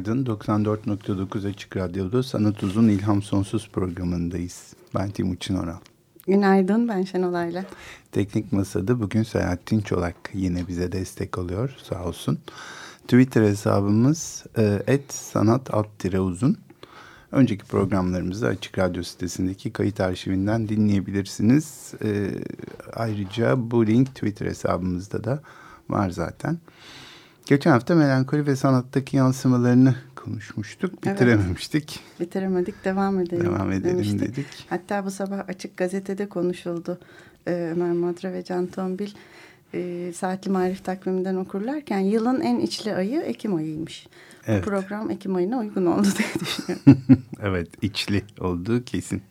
Günaydın. 94.9 Açık Radyo'da Sanat Uzun İlham Sonsuz programındayız. Ben Timuçin Oral. Günaydın, ben Şenol Ayla. Teknik Masa'da bugün Selahattin Çolak yine bize destek oluyor, sağ olsun. Twitter hesabımız e, et sanat alt uzun. Önceki programlarımızı Açık Radyo sitesindeki kayıt arşivinden dinleyebilirsiniz. E, ayrıca bu link Twitter hesabımızda da var zaten. Geçen hafta melankoli ve sanattaki yansımalarını konuşmuştuk. Bitirememiştik. Evet, bitiremedik. Devam edelim. Devam edelim demiştik. dedik. Hatta bu sabah Açık Gazete'de konuşuldu. Ee, Ömer Madra ve Can Tombil e, Saatli Marif takviminden okurlarken yılın en içli ayı Ekim ayıymış. Evet. Bu program Ekim ayına uygun oldu diye düşünüyorum. evet içli olduğu kesin.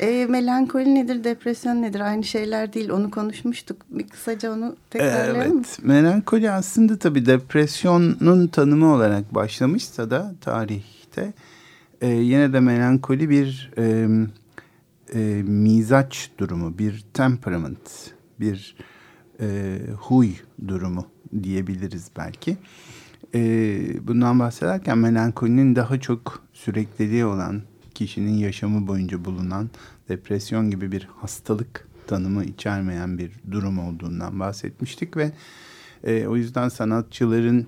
E, melankoli nedir, depresyon nedir? Aynı şeyler değil. Onu konuşmuştuk. Bir kısaca onu tekrarlayalım Evet. Melankoli aslında tabii depresyonun tanımı olarak başlamışsa da tarihte e, yine de melankoli bir e, e, mizaç durumu, bir temperament, bir e, huy durumu diyebiliriz belki. E, bundan bahsederken melankolinin daha çok sürekliliği olan kişinin yaşamı boyunca bulunan depresyon gibi bir hastalık tanımı içermeyen bir durum olduğundan bahsetmiştik ve e, o yüzden sanatçıların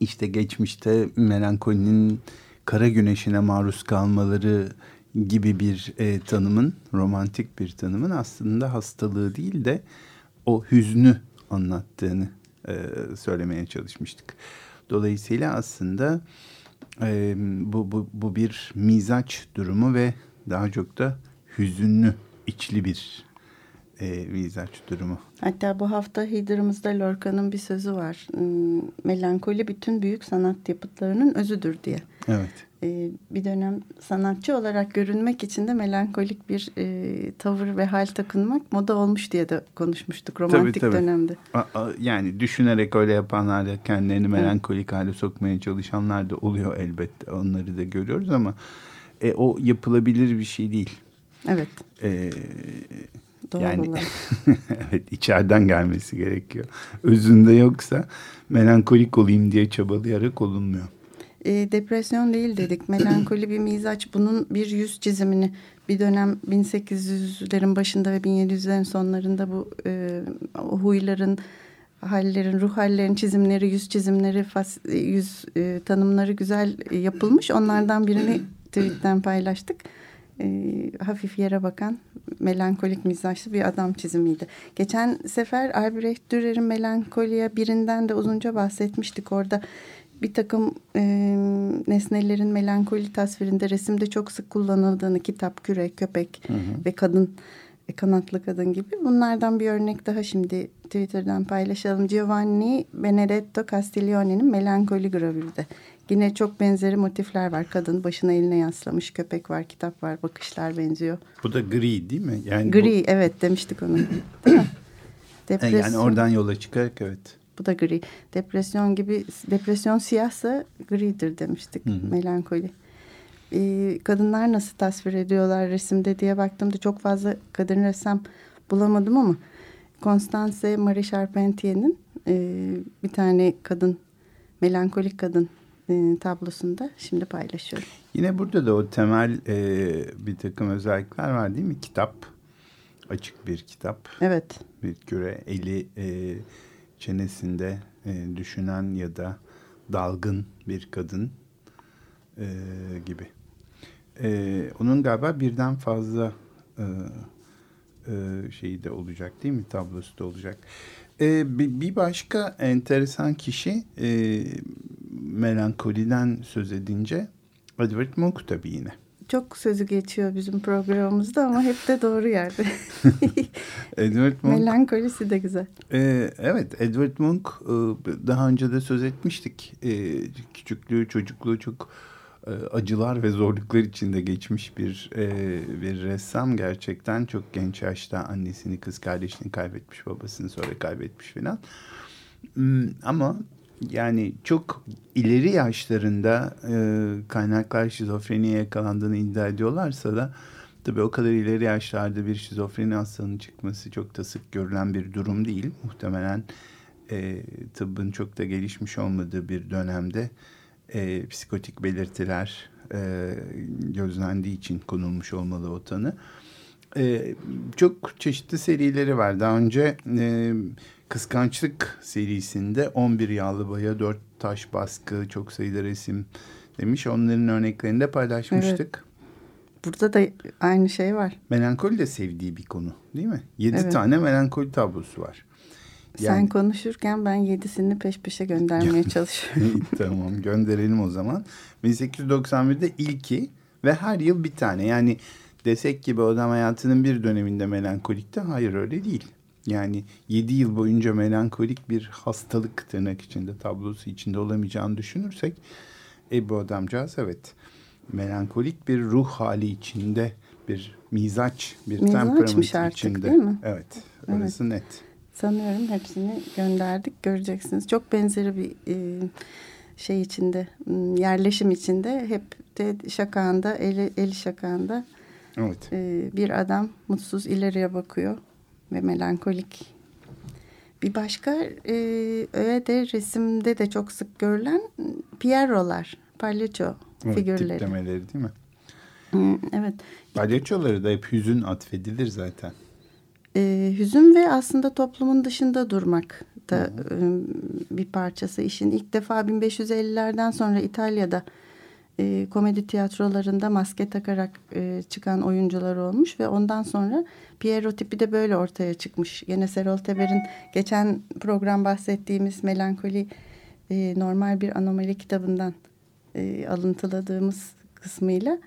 işte geçmişte melankolinin kara güneşine maruz kalmaları gibi bir e, tanımın, romantik bir tanımın aslında hastalığı değil de o hüznü anlattığını e, söylemeye çalışmıştık. Dolayısıyla aslında e, bu, bu, bu bir mizaç durumu ve daha çok da hüzünlü, içli bir e, mizaç durumu. Hatta bu hafta Hidr'ımızda Lorca'nın bir sözü var. Hmm, melankoli bütün büyük sanat yapıtlarının özüdür diye. Evet. E, bir dönem sanatçı olarak görünmek için de melankolik bir e, tavır ve hal takınmak moda olmuş diye de konuşmuştuk romantik tabii, tabii. dönemde. A, a, yani düşünerek öyle yapanlar da kendilerini melankolik hale sokmaya çalışanlar da oluyor elbette. Onları da görüyoruz ama e, o yapılabilir bir şey değil. Evet. E, Doğru yani evet içeriden gelmesi gerekiyor. Özünde yoksa melankolik olayım diye çabalayarak olunmuyor e, depresyon değil dedik. Melankoli bir mizaç. Bunun bir yüz çizimini bir dönem 1800'lerin başında ve 1700'lerin sonlarında bu e, huyların, hallerin, ruh hallerin çizimleri, yüz çizimleri, fas, yüz e, tanımları güzel e, yapılmış. Onlardan birini tweetten paylaştık. E, hafif yere bakan melankolik mizaçlı bir adam çizimiydi. Geçen sefer Albrecht Dürer'in melankoliye birinden de uzunca bahsetmiştik. Orada bir takım e, nesnelerin melankoli tasvirinde resimde çok sık kullanıldığını kitap, küre, köpek hı hı. ve kadın e, kanatlı kadın gibi bunlardan bir örnek daha şimdi Twitter'dan paylaşalım. Giovanni Benedetto Castiglione'nin melankoli gravürde. Yine çok benzeri motifler var. Kadın başına eline yaslamış, köpek var, kitap var, bakışlar benziyor. Bu da gri değil mi? Yani gri bu... evet demiştik onu. Depresyon. Yani oradan yola çıkarak evet. Bu da gri. Depresyon gibi depresyon siyahsa gridir demiştik. Hı hı. Melankoli. Ee, kadınlar nasıl tasvir ediyorlar resimde diye baktığımda çok fazla kadın ressam bulamadım ama Constance Marie Charpentier'in e, bir tane kadın melankolik kadın e, tablosunda şimdi paylaşıyorum. Yine burada da o temel e, bir takım özellikler var değil mi? Kitap, açık bir kitap. Evet. Bir küre, eli e, çenesinde e, düşünen ya da dalgın bir kadın e, gibi. E, onun galiba birden fazla e, e, şeyi de olacak değil mi? Tablosu da olacak. E, bir, başka enteresan kişi e, melankoliden söz edince Edward Munch tabii yine. çok sözü geçiyor bizim programımızda ama hep de doğru yerde. Edward Munch. Melankolisi de güzel. Ee, evet Edward Munch e, daha önce de söz etmiştik. Ee, küçüklüğü çocukluğu çok acılar ve zorluklar içinde geçmiş bir e, bir ressam gerçekten çok genç yaşta annesini kız kardeşini kaybetmiş babasını sonra kaybetmiş filan. Hmm, ama yani çok ileri yaşlarında e, kaynaklar şizofreniye yakalandığını iddia ediyorlarsa da tabii o kadar ileri yaşlarda bir şizofreni hastalığının çıkması çok da sık görülen bir durum değil. Muhtemelen e, tıbbın çok da gelişmiş olmadığı bir dönemde e, psikotik belirtiler e, gözlendiği için konulmuş olmalı o tanı. E, çok çeşitli serileri var. Daha önce e, Kıskançlık serisinde 11 yağlı boya, 4 taş baskı, çok sayıda resim demiş. Onların örneklerini de paylaşmıştık. Evet. Burada da aynı şey var. Melankoli de sevdiği bir konu değil mi? 7 evet. tane melankoli tablosu var. Yani... Sen konuşurken ben yedisini peş peşe göndermeye çalışıyorum. tamam gönderelim o zaman. 1891'de ilki ve her yıl bir tane. Yani desek gibi adam hayatının bir döneminde melankolikti. Hayır öyle değil. Yani 7 yıl boyunca melankolik bir hastalık tırnak içinde tablosu içinde olamayacağını düşünürsek e bu adamcağız evet melankolik bir ruh hali içinde bir mizaç bir temperament artık, içinde. Değil mi? Evet orası evet. net. Sanıyorum hepsini gönderdik göreceksiniz. Çok benzeri bir e, şey içinde yerleşim içinde hep de şakağında eli, eli şakağında evet. e, bir adam mutsuz ileriye bakıyor ve melankolik. Bir başka e, öyle de resimde de çok sık görülen Pierro'lar, palyaço evet, figürleri. Tiplemeleri değil mi? evet. Palyaçoları da hep hüzün atfedilir zaten. E, hüzün ve aslında toplumun dışında durmak da e, bir parçası işin. ilk defa 1550'lerden sonra İtalya'da e, komedi tiyatrolarında maske takarak e, çıkan oyuncular olmuş ve ondan sonra Piero tipi de böyle ortaya çıkmış. Yine Serol Teber'in geçen program bahsettiğimiz Melankoli e, normal bir anomali kitabından e, alıntıladığımız kısmıyla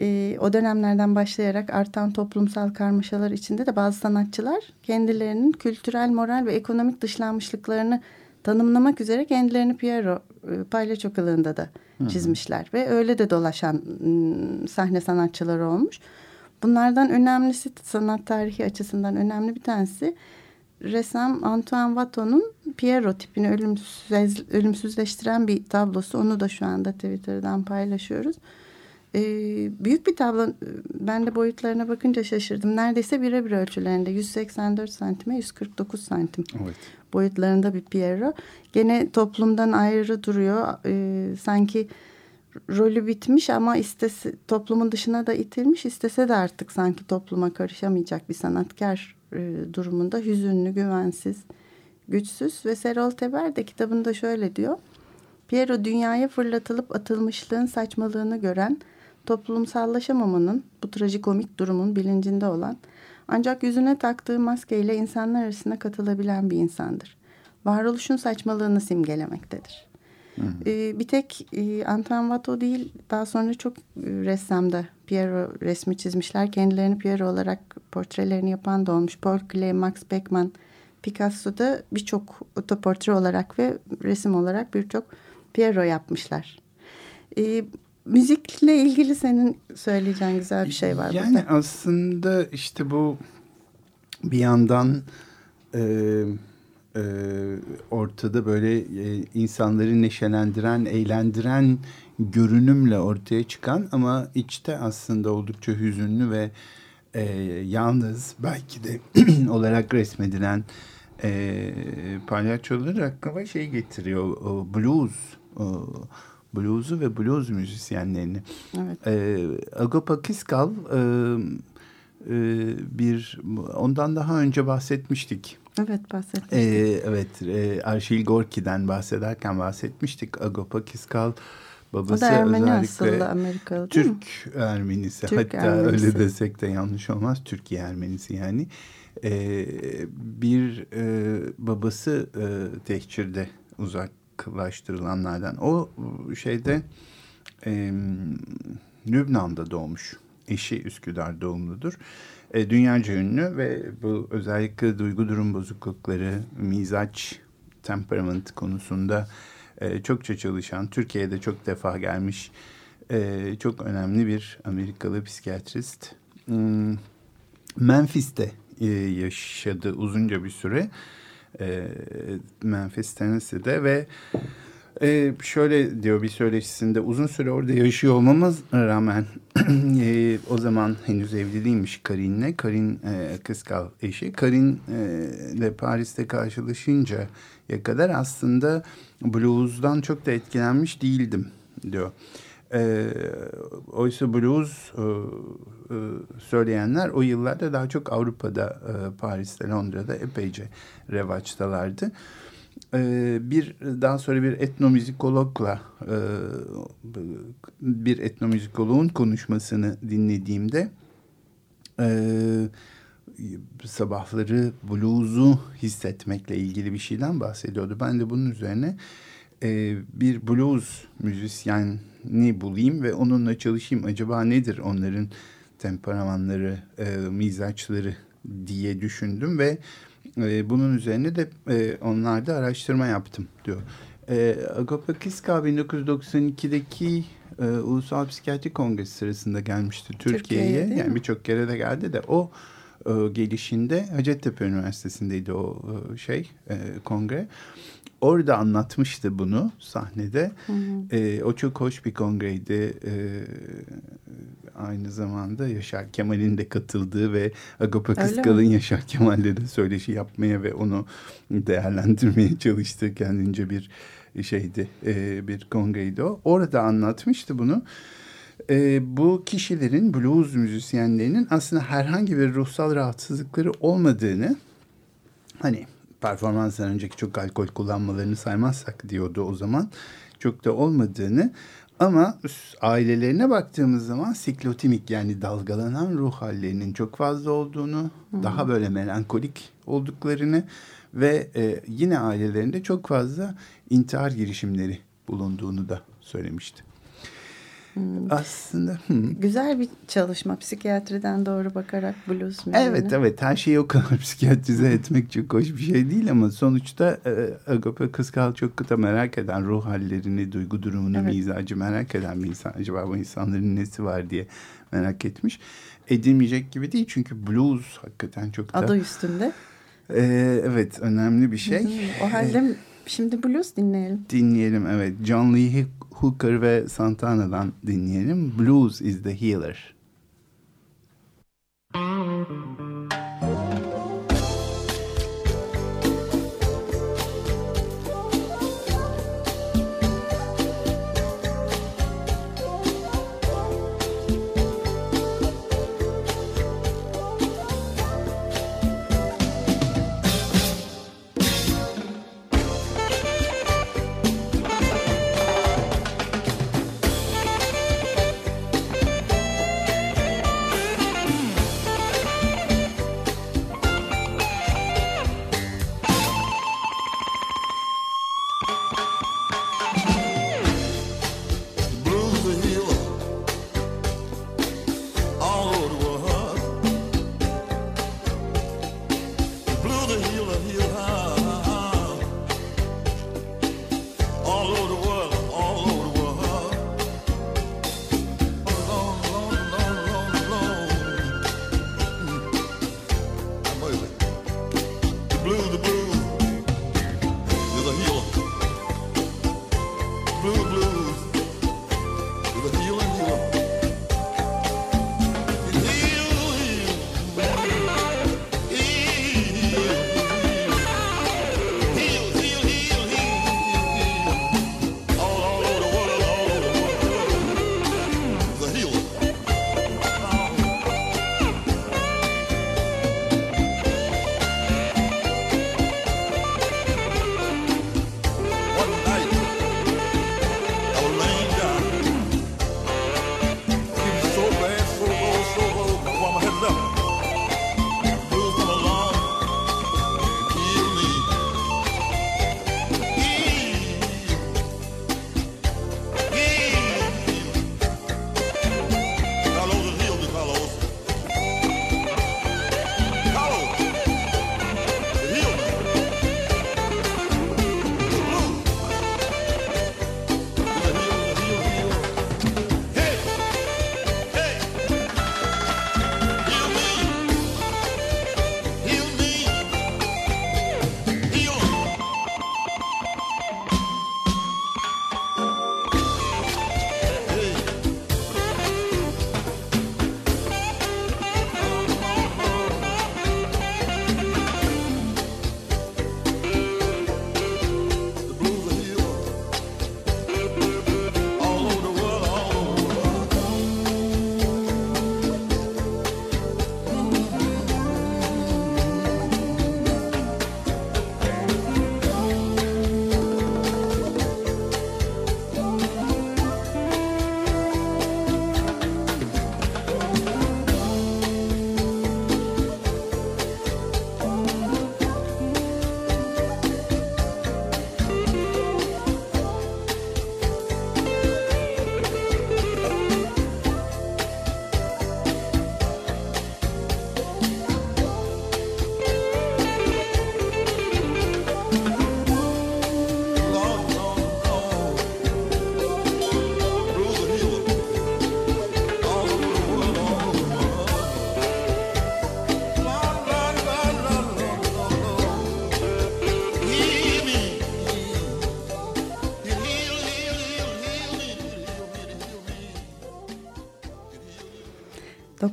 e, o dönemlerden başlayarak artan toplumsal karmaşalar içinde de bazı sanatçılar kendilerinin kültürel, moral ve ekonomik dışlanmışlıklarını tanımlamak üzere kendilerini Piero e, palyaço kılığında da çizmişler. Hı hı. Ve öyle de dolaşan sahne sanatçıları olmuş. Bunlardan önemlisi sanat tarihi açısından önemli bir tanesi ressam Antoine Watteau'nun Piero tipini ölümsüz, ölümsüzleştiren bir tablosu. Onu da şu anda Twitter'dan paylaşıyoruz. Ee, büyük bir tablo. Ben de boyutlarına bakınca şaşırdım. Neredeyse birebir ölçülerinde. 184 santime 149 santim. Evet. Boyutlarında bir Piero. Gene toplumdan ayrı duruyor. Ee, sanki rolü bitmiş ama istese, toplumun dışına da itilmiş. istese de artık sanki topluma karışamayacak bir sanatkar e, durumunda. Hüzünlü, güvensiz, güçsüz ve Serol Teber de kitabında şöyle diyor. Piero dünyaya fırlatılıp atılmışlığın saçmalığını gören, toplumsallaşamamanın, bu trajikomik durumun bilincinde olan, ancak yüzüne taktığı maskeyle insanlar arasına katılabilen bir insandır. Varoluşun saçmalığını simgelemektedir. Ee, bir tek e, Antoine Watteau değil daha sonra çok e, ressamda Piero resmi çizmişler. Kendilerini Piero olarak portrelerini yapan da olmuş. Paul Klee, Max Beckmann, Picasso'da birçok otoportre olarak ve resim olarak birçok Piero yapmışlar. Ee, müzikle ilgili senin söyleyeceğin güzel bir şey var yani burada. aslında işte bu bir yandan e, e, ortada böyle e, insanları neşelendiren, eğlendiren görünümle ortaya çıkan ama içte aslında oldukça hüzünlü ve e, yalnız belki de olarak resmedilen e, palyaçoları aklıma şey getiriyor. O, blues. O, blues'u ve blues müzisyenlerini. Evet. E, Agopa Kiskal e, e, bir ondan daha önce bahsetmiştik Evet bahsetmiştik. Ee, evet e, Arşil Gorki'den bahsederken bahsetmiştik. Agopa Kiskal babası o da Ermeni özellikle Amerikalı Türk mi? Ermenisi. Türk Hatta Ermenisi. öyle desek de yanlış olmaz. Türkiye Ermenisi yani. Ee, bir e, babası e, tehcirde uzaklaştırılanlardan. O şeyde e, Lübnan'da doğmuş. Eşi Üsküdar doğumludur. E, dünyaca ünlü ve bu özellikle duygu durum bozuklukları, mizaç, temperament konusunda e, çokça çalışan, Türkiye'de çok defa gelmiş e, çok önemli bir Amerikalı psikiyatrist. Hmm, Memphis'te e, yaşadı uzunca bir süre. Memphis, Tennessee'de ve e, şöyle diyor bir söyleşisinde uzun süre orada yaşıyor olmamız rağmen e, o zaman henüz evli değilmiş Karin'le. Karin e, kıskal eşi. Karin e, Paris'te karşılaşınca ya kadar aslında blues'dan çok da etkilenmiş değildim diyor. E, oysa blues e, e, söyleyenler o yıllarda daha çok Avrupa'da, e, Paris'te, Londra'da epeyce revaçtalardı. E, bir daha sonra bir etnomüzikologla e, bir etnomüzikoloğun konuşmasını dinlediğimde e, sabahları blues'u hissetmekle ilgili bir şeyden bahsediyordu. Ben de bunun üzerine e, bir blues müzisyeni bulayım ve onunla çalışayım. Acaba nedir onların temperamanları, e, mizaçları diye düşündüm ve e, bunun üzerine de e, onlarda araştırma yaptım diyor. E, Agapa Kiska 1992'deki e, Ulusal Psikiyatri Kongresi sırasında gelmişti Türkiye'ye. Türkiye yani birçok kere de geldi de o e, gelişinde Hacettepe Üniversitesi'ndeydi o e, şey e, kongre. Orada anlatmıştı bunu sahnede. Hı hı. E, o çok hoş bir kongreydi. E, aynı zamanda Yaşar Kemal'in de katıldığı ve Agapa Kıskal'ın Yaşar Kemal'le de söyleşi yapmaya ve onu değerlendirmeye çalıştığı kendince bir şeydi, e, bir kongreydi o. Orada anlatmıştı bunu. E, bu kişilerin, blues müzisyenlerinin aslında herhangi bir ruhsal rahatsızlıkları olmadığını, hani performansdan önceki çok alkol kullanmalarını saymazsak diyordu o zaman, çok da olmadığını ama ailelerine baktığımız zaman siklotimik yani dalgalanan ruh hallerinin çok fazla olduğunu, hmm. daha böyle melankolik olduklarını ve e, yine ailelerinde çok fazla intihar girişimleri bulunduğunu da söylemişti. Hmm. Aslında hmm. güzel bir çalışma psikiyatriden doğru bakarak blues müziğine. Evet evet her şeyi o kadar psikiyatrize etmek çok hoş bir şey değil ama sonuçta e, Agape Kıskal çok kıta merak eden ruh hallerini, duygu durumunu, evet. mizacı merak eden bir insan. Acaba bu insanların nesi var diye merak etmiş. Edilmeyecek gibi değil çünkü blues hakikaten çok da... Adı üstünde. E, evet önemli bir şey. O halde şimdi blues dinleyelim. Dinleyelim evet. John Lee Hooker ve Santana'dan dinleyelim. Blues is the Healer.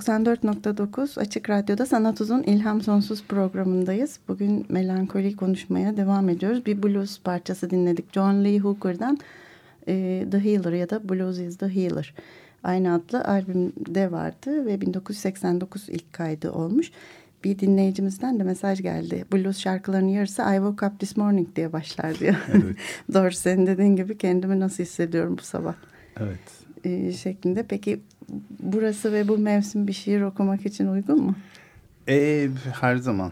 94.9 Açık Radyo'da Sanat Uzun İlham Sonsuz programındayız. Bugün melankoli konuşmaya devam ediyoruz. Bir blues parçası dinledik. John Lee Hooker'dan e, The Healer ya da Blues is the Healer. Aynı adlı albümde vardı ve 1989 ilk kaydı olmuş. Bir dinleyicimizden de mesaj geldi. Blues şarkılarının yarısı I woke up this morning diye başlar diyor. Evet. Doğru senin dediğin gibi kendimi nasıl hissediyorum bu sabah. Evet. E, şeklinde. Peki burası ve bu mevsim bir şiir okumak için uygun mu? E, her zaman.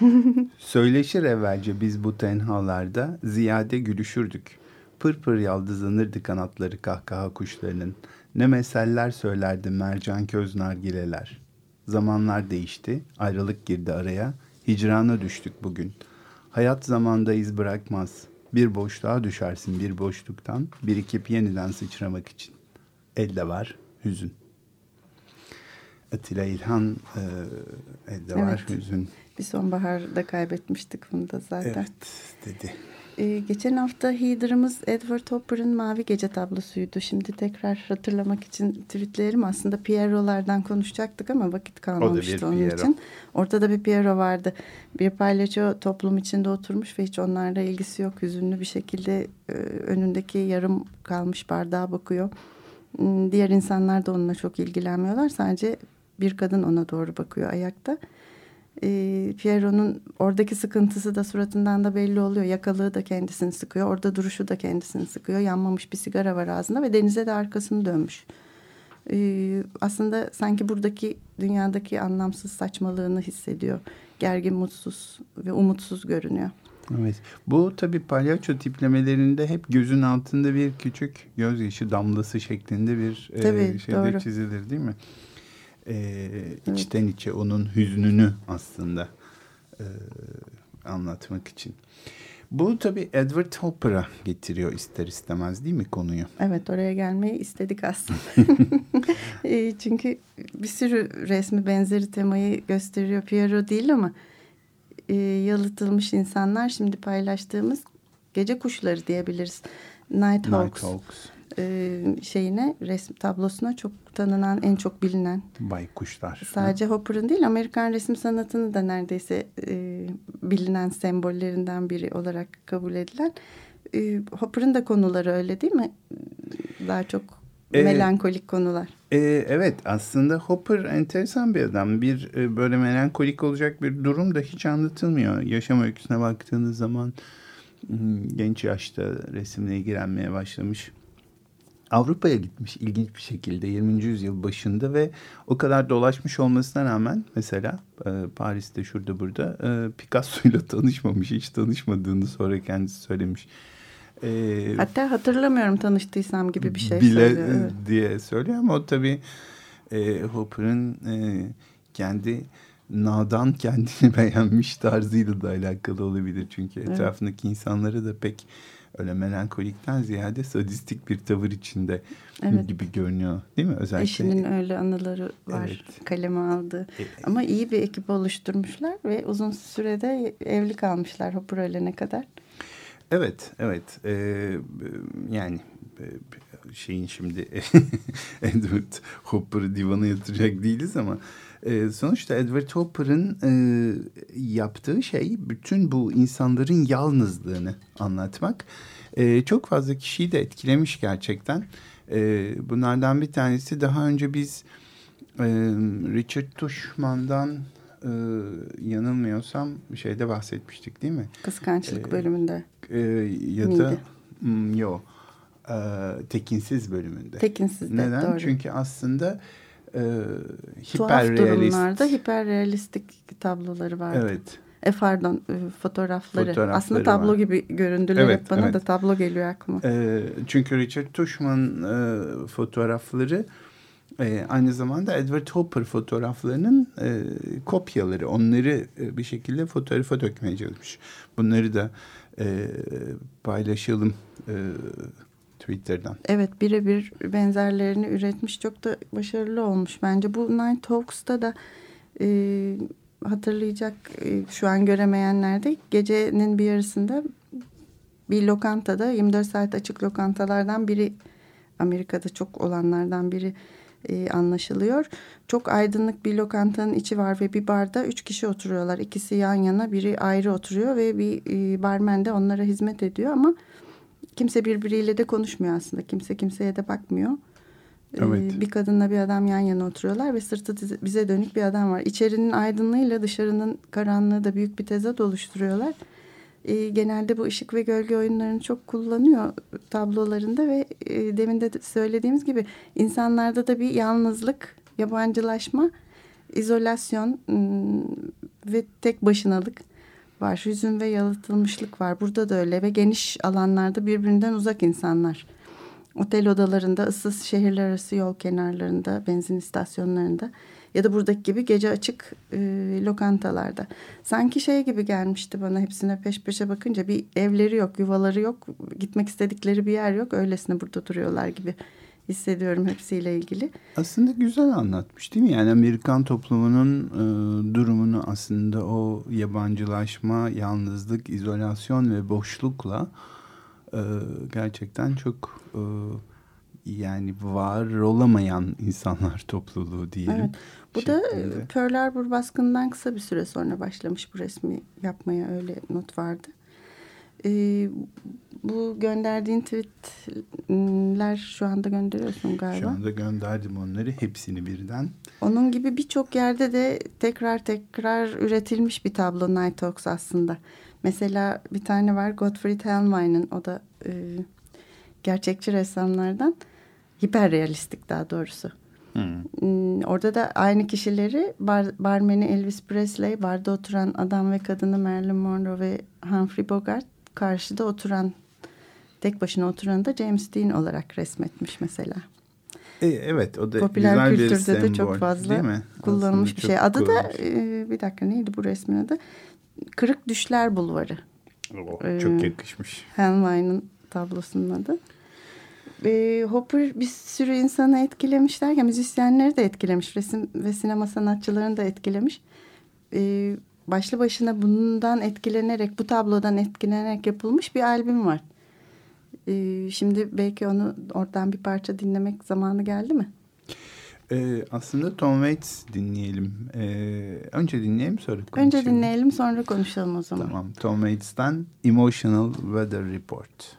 Söyleşir evvelce biz bu tenhalarda ziyade gülüşürdük. Pır pır yaldızlanırdı kanatları kahkaha kuşlarının. Ne meseller söylerdi mercan köz nargileler. Zamanlar değişti, ayrılık girdi araya. Hicrana düştük bugün. Hayat zamanda iz bırakmaz. Bir boşluğa düşersin bir boşluktan, birikip yeniden sıçramak için. Elde var hüzün. Atilla İlhan e, elde evet. var hüzün. Bir sonbaharda kaybetmiştik bunu da zaten. Evet dedi. Ee, geçen hafta Heather'ımız Edward Hopper'ın Mavi Gece tablosuydu. Şimdi tekrar hatırlamak için tweetlerim aslında Pierrot'lardan konuşacaktık ama vakit kalmamıştı onun Piero. için. Ortada bir Piero vardı. Bir palyaço toplum içinde oturmuş ve hiç onlarla ilgisi yok. Hüzünlü bir şekilde e, önündeki yarım kalmış bardağa bakıyor. Hmm, diğer insanlar da onunla çok ilgilenmiyorlar. Sadece bir kadın ona doğru bakıyor ayakta. E, Piero'nun oradaki sıkıntısı da suratından da belli oluyor. Yakalığı da kendisini sıkıyor. Orada duruşu da kendisini sıkıyor. Yanmamış bir sigara var ağzında ve denize de arkasını dönmüş. E, aslında sanki buradaki dünyadaki anlamsız saçmalığını hissediyor. Gergin, mutsuz ve umutsuz görünüyor. Evet. Bu tabii palyaço tiplemelerinde hep gözün altında bir küçük gözyaşı damlası şeklinde bir tabii, e, şeyde doğru. çizilir değil mi? E, evet. içten içe onun hüznünü aslında e, anlatmak için. Bu tabii Edward Hopper'a getiriyor ister istemez değil mi konuyu? Evet oraya gelmeyi istedik aslında. e, çünkü bir sürü resmi benzeri temayı gösteriyor. Piero değil ama e, yalıtılmış insanlar şimdi paylaştığımız gece kuşları diyebiliriz. Nighthawks. Nighthawks. E, şeyine resim tablosuna çok tanınan en çok bilinen baykuşlar. Sadece Hopper'ın değil Amerikan resim sanatını da neredeyse e, bilinen sembollerinden biri olarak kabul edilen. E, Hopper'ın da konuları öyle değil mi? Daha çok melankolik konular. E, evet aslında Hopper enteresan bir adam. Bir e, böyle melankolik olacak bir durum da hiç anlatılmıyor. Yaşam öyküsüne baktığınız zaman hmm, genç yaşta resimle ilgilenmeye başlamış. Avrupa'ya gitmiş ilginç bir şekilde 20. yüzyıl başında ve o kadar dolaşmış olmasına rağmen mesela e, Paris'te şurada burada e, Picasso ile tanışmamış. Hiç tanışmadığını sonra kendisi söylemiş. E, Hatta hatırlamıyorum tanıştıysam gibi bir şey bile söylüyor. Evet. diye söylüyor ama o tabii e, Hopper'ın e, kendi nadan kendini beğenmiş tarzıyla da alakalı olabilir. Çünkü etrafındaki evet. insanları da pek öyle melankolikten ziyade sadistik bir tavır içinde evet. gibi görünüyor değil mi? Özellikle Eşinin öyle anıları var evet. kaleme aldı. E, Ama iyi bir ekip oluşturmuşlar ve uzun sürede evli kalmışlar Hopper ölene kadar. Evet, evet. Ee, yani şeyin şimdi Edward Hopper'ı divana yatıracak değiliz ama e, sonuçta Edward Hopper'ın e, yaptığı şey bütün bu insanların yalnızlığını anlatmak. E, çok fazla kişiyi de etkilemiş gerçekten. E, bunlardan bir tanesi daha önce biz e, Richard Tushman'dan e, yanılmıyorsam şeyde bahsetmiştik değil mi? Kıskançlık e, bölümünde. E, ya Miydi? da mm, yok e, tekinsiz bölümünde. Tekinsiz de Neden? doğru. Çünkü aslında e, hiper Tuhaf durumlarda hiperrealistik tabloları vardı. Evet. E pardon e, fotoğrafları. fotoğrafları. Aslında tablo var. gibi göründüler evet, bana evet. da tablo geliyor aklıma. E, çünkü Richard Tushman e, fotoğrafları e, aynı zamanda Edward Hopper fotoğraflarının e, kopyaları. Onları e, bir şekilde fotoğrafa dökmeye çalışmış. Bunları da e, paylaşalım e, Twitter'dan. Evet birebir benzerlerini üretmiş. Çok da başarılı olmuş bence. Bu Night Talks'ta da e, hatırlayacak e, şu an göremeyenler de gecenin bir yarısında bir lokantada 24 saat açık lokantalardan biri Amerika'da çok olanlardan biri e, anlaşılıyor. Çok aydınlık bir lokantanın içi var ve bir barda üç kişi oturuyorlar. İkisi yan yana biri ayrı oturuyor ve bir e, barmen de onlara hizmet ediyor ama kimse birbiriyle de konuşmuyor aslında. Kimse kimseye de bakmıyor. E, evet. Bir kadınla bir adam yan yana oturuyorlar ve sırtı bize dönük bir adam var. İçerinin aydınlığıyla dışarının karanlığı da büyük bir tezat oluşturuyorlar e, genelde bu ışık ve gölge oyunlarını çok kullanıyor tablolarında ve e, demin de söylediğimiz gibi insanlarda da bir yalnızlık, yabancılaşma, izolasyon ve tek başınalık var. Hüzün ve yalıtılmışlık var. Burada da öyle ve geniş alanlarda birbirinden uzak insanlar. Otel odalarında, ıssız şehirler arası yol kenarlarında, benzin istasyonlarında ya da buradaki gibi gece açık e, lokantalarda. Sanki şey gibi gelmişti bana hepsine peş peşe bakınca bir evleri yok, yuvaları yok, gitmek istedikleri bir yer yok. Öylesine burada duruyorlar gibi hissediyorum hepsiyle ilgili. Aslında güzel anlatmış değil mi? Yani Amerikan toplumunun e, durumunu aslında o yabancılaşma, yalnızlık, izolasyon ve boşlukla e, gerçekten çok e, yani var olamayan insanlar topluluğu diyelim. Evet. Bu şeklinde. da Pearl Harbor baskından kısa bir süre sonra başlamış bu resmi yapmaya öyle not vardı. Ee, bu gönderdiğin tweetler şu anda gönderiyorsun galiba. Şu anda gönderdim onları hepsini birden. Onun gibi birçok yerde de tekrar tekrar üretilmiş bir tablo Night Hawks aslında. Mesela bir tane var Gottfried Hellmann'ın o da e, gerçekçi ressamlardan hiperrealistik daha doğrusu. Hmm. Orada da aynı kişileri bar, barmeni Elvis Presley, barda oturan adam ve kadını Marilyn Monroe ve Humphrey Bogart karşıda oturan tek başına oturan da James Dean olarak resmetmiş mesela. E, evet o da Popüler güzel kültürde bir sembol, de çok fazla kullanılmış bir şey. Adı da e, bir dakika neydi bu resmin adı? Kırık Düşler Bulvarı. Oh, ee, çok yakışmış. Hellmann'ın tablosunun adı e, Hopper bir sürü insanı etkilemiş derken müzisyenleri de etkilemiş. Resim ve sinema sanatçılarını da etkilemiş. E, başlı başına bundan etkilenerek, bu tablodan etkilenerek yapılmış bir albüm var. E, şimdi belki onu oradan bir parça dinlemek zamanı geldi mi? Ee, aslında Tom Waits dinleyelim. Ee, önce dinleyelim sonra konuşalım. Önce dinleyelim sonra konuşalım o zaman. Tamam. Tom Waits'ten Emotional Weather Report.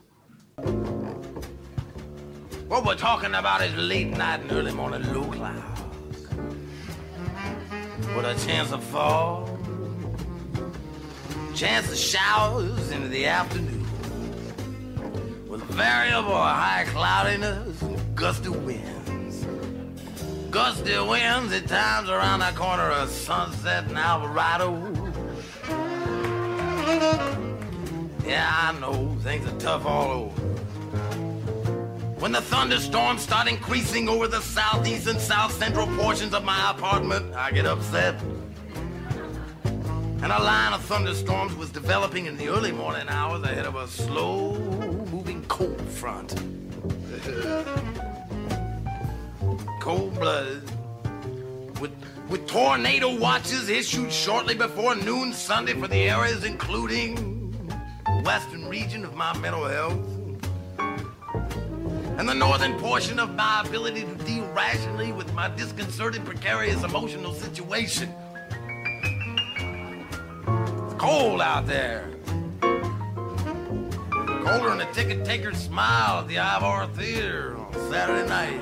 What we're talking about is late night and early morning low clouds with a chance of fall, chance of showers into the afternoon with variable high cloudiness and gusty winds. Gusty winds at times around that corner of Sunset and Alvarado. Yeah, I know things are tough all over. When the thunderstorms start increasing over the southeast and south central portions of my apartment, I get upset. And a line of thunderstorms was developing in the early morning hours ahead of a slow moving cold front. cold blooded. With, with tornado watches issued shortly before noon Sunday for the areas including the western region of my mental health and the northern portion of my ability to deal rationally with my disconcerted, precarious emotional situation. It's cold out there. Colder than a ticket taker's smile at the Ivor Theater on Saturday night.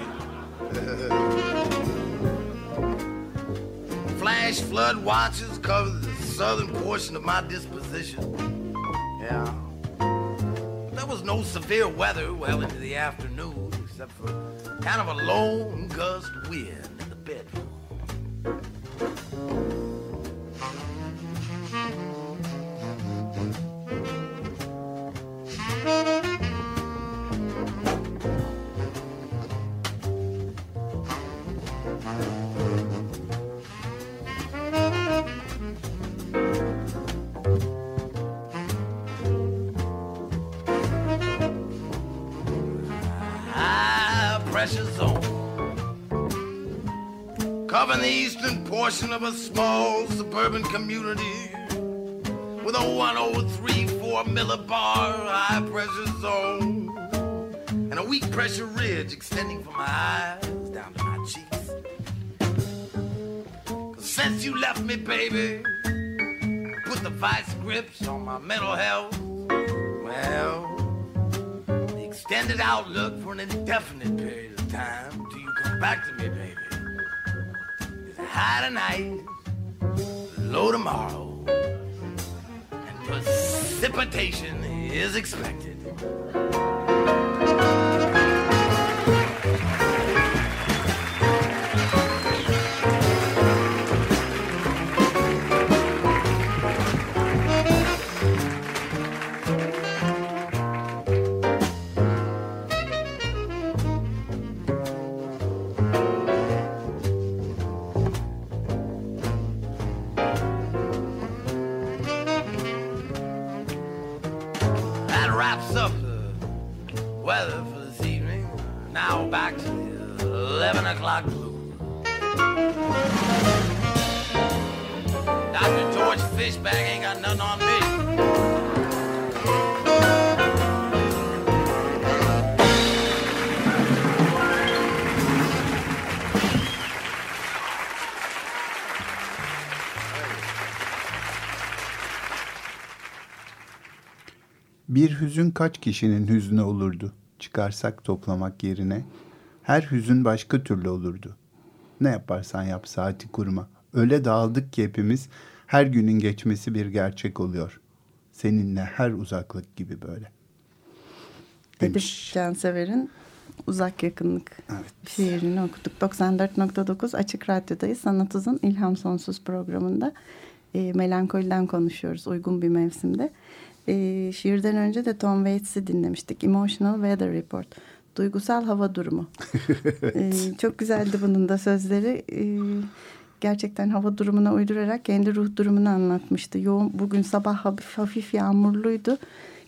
Flash flood watches cover the southern portion of my disposition. Yeah was no severe weather well into the afternoon, except for kind of a lone gust wind in the bedroom. Covering the eastern portion of a small suburban community with a 1034 millibar high pressure zone and a weak pressure ridge extending from my eyes down to my cheeks. Cause since you left me, baby, put the vice grips on my mental health. Well, the extended outlook for an indefinite period of time till you come back to me, baby, high tonight, low tomorrow, and precipitation is expected. Bir hüzün kaç kişinin hüznü olurdu? Çıkarsak toplamak yerine. Her hüzün başka türlü olurdu. Ne yaparsan yap saati kurma. Öyle dağıldık ki hepimiz her günün geçmesi bir gerçek oluyor. Seninle her uzaklık gibi böyle. Edip Demiş. Cansever'in Uzak Yakınlık Evet. şiirini okuduk. 94.9 Açık Radyo'dayız. Sanat Uzun İlham Sonsuz programında e, melankoliden konuşuyoruz uygun bir mevsimde. E, şiirden önce de Tom Waits'i dinlemiştik. Emotional Weather Report. Duygusal hava durumu. E, çok güzeldi bunun da sözleri. E, gerçekten hava durumuna uydurarak kendi ruh durumunu anlatmıştı. Yoğun, bugün sabah hafif, hafif yağmurluydu.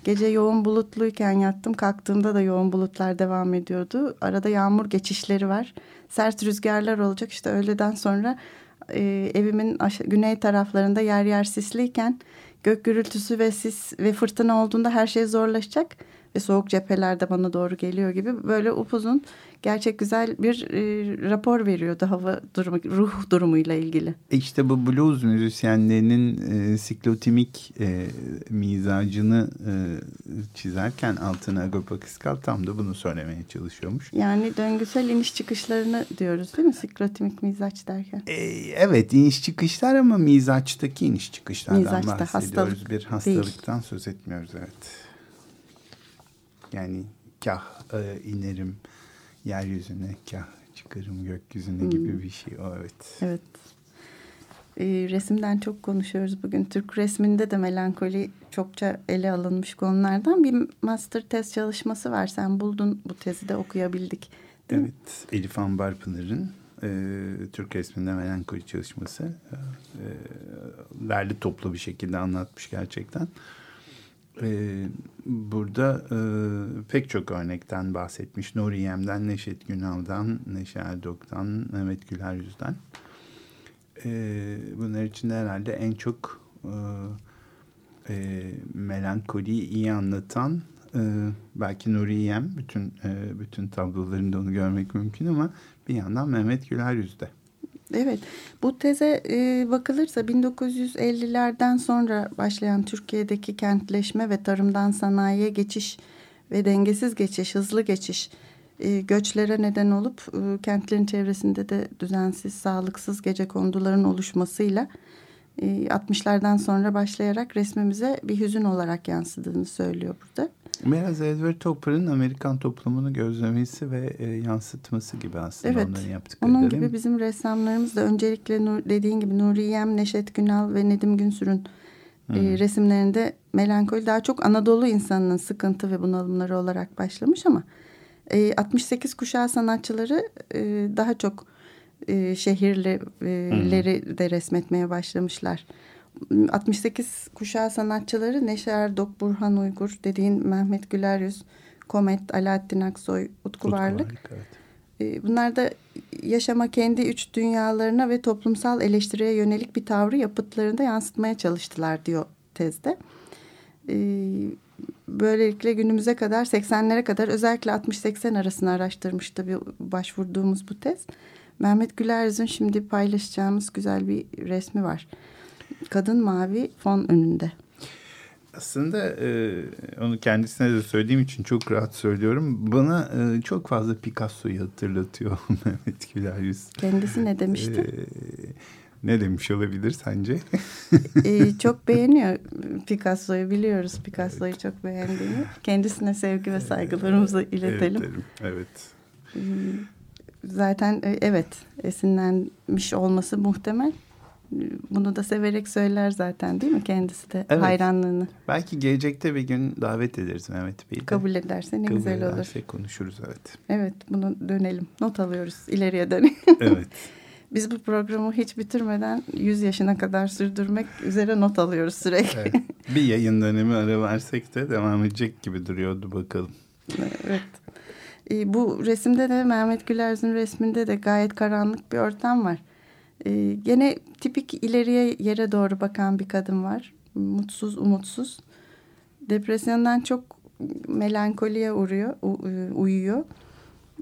Gece yoğun bulutluyken yattım. Kalktığımda da yoğun bulutlar devam ediyordu. Arada yağmur geçişleri var. Sert rüzgarlar olacak. İşte öğleden sonra e, evimin güney taraflarında yer yer sisliyken gök gürültüsü ve sis ve fırtına olduğunda her şey zorlaşacak ve soğuk cephelerde bana doğru geliyor gibi böyle upuzun gerçek güzel bir e, rapor veriyordu hava durumu ruh durumuyla ilgili. E İşte bu blues müzisyenlerinin e, siklotimik e, mizacını e, çizerken altına Agorpa Kıskal tam da bunu söylemeye çalışıyormuş. Yani döngüsel iniş çıkışlarını diyoruz değil mi? Siklotimik mizaç derken. E, evet iniş çıkışlar ama mizaçtaki iniş çıkışlardan Mizaçta, bahsediyoruz. hastalık bir hastalıktan söz etmiyoruz evet. Yani kah e, inerim yeryüzüne kah çıkarım gökyüzüne gibi bir şey o evet. Evet. Ee, resimden çok konuşuyoruz bugün. Türk resminde de melankoli çokça ele alınmış konulardan. Bir master tez çalışması var. Sen buldun bu tezi de okuyabildik. Değil mi? Evet, Elif Ambar Pınar'ın e, Türk resminde melankoli çalışması e, derli toplu bir şekilde anlatmış gerçekten. E, burada e, pek çok örnekten bahsetmiş. Nuri Yem'den, Neşet Günal'dan, Neşe Erdok'tan, Mehmet Güler Yüz'den. E, bunlar içinde herhalde en çok e, e, melankoliyi iyi anlatan e, belki Nuri Yem bütün e, bütün tablolarında onu görmek mümkün ama bir yandan Mehmet Güler Yüz'de. Evet, bu teze e, bakılırsa 1950'lerden sonra başlayan Türkiye'deki kentleşme ve tarımdan sanayiye geçiş ve dengesiz geçiş, hızlı geçiş e, göçlere neden olup e, kentlerin çevresinde de düzensiz, sağlıksız gece konduların oluşmasıyla e, 60'lardan sonra başlayarak resmimize bir hüzün olarak yansıdığını söylüyor burada. Biraz Edward Topper'ın Amerikan toplumunu gözlemesi ve e, yansıtması gibi aslında Evet, onların yaptıkları. Onun mi? gibi bizim ressamlarımız da öncelikle Nur, dediğin gibi Nuri Yem, Neşet Günal ve Nedim Günsür'ün e, resimlerinde melankoli daha çok Anadolu insanının sıkıntı ve bunalımları olarak başlamış ama e, 68 kuşağı sanatçıları e, daha çok e, şehirleri de resmetmeye başlamışlar. 68 kuşağı sanatçıları Neşe Erdok, Burhan Uygur, dediğin Mehmet Güler Yüz, Komet, Alaaddin Aksoy, Utku, Utku Varlık. Varlık, evet. E, Bunlar da yaşama kendi üç dünyalarına ve toplumsal eleştiriye yönelik bir tavrı yapıtlarında yansıtmaya çalıştılar diyor tezde. E, böylelikle günümüze kadar 80'lere kadar özellikle 60-80 arasını araştırmış tabii başvurduğumuz bu tez. Mehmet Gülerz'in şimdi paylaşacağımız güzel bir resmi var. Kadın mavi fon önünde. Aslında e, onu kendisine de söylediğim için çok rahat söylüyorum. Bana e, çok fazla Picasso'yu hatırlatıyor Mehmet Güler Yüz. Kendisi ne demişti? E, ne demiş olabilir sence? e, çok beğeniyor Picasso'yu biliyoruz Picasso'yu çok beğendiğini. Kendisine sevgi ve saygılarımızı iletelim. Evet. evet. Zaten e, evet esinlenmiş olması muhtemel. Bunu da severek söyler zaten değil mi kendisi de evet. hayranlığını. Belki gelecekte bir gün davet ederiz Mehmet Bey'i. Kabul ederse ne Kabul güzel ederse olur. konuşuruz evet. Evet bunu dönelim. Not alıyoruz. ileriye dönelim. Evet. Biz bu programı hiç bitirmeden 100 yaşına kadar sürdürmek üzere not alıyoruz sürekli. Evet. Bir yayın dönemi ara versek de devam edecek gibi duruyordu bakalım. Evet. E, bu resimde de Mehmet Gülerz'in resminde de gayet karanlık bir ortam var. E, gene tipik ileriye yere doğru bakan bir kadın var. Mutsuz, umutsuz. Depresyondan çok melankoliye uğruyor, e, uyuyor.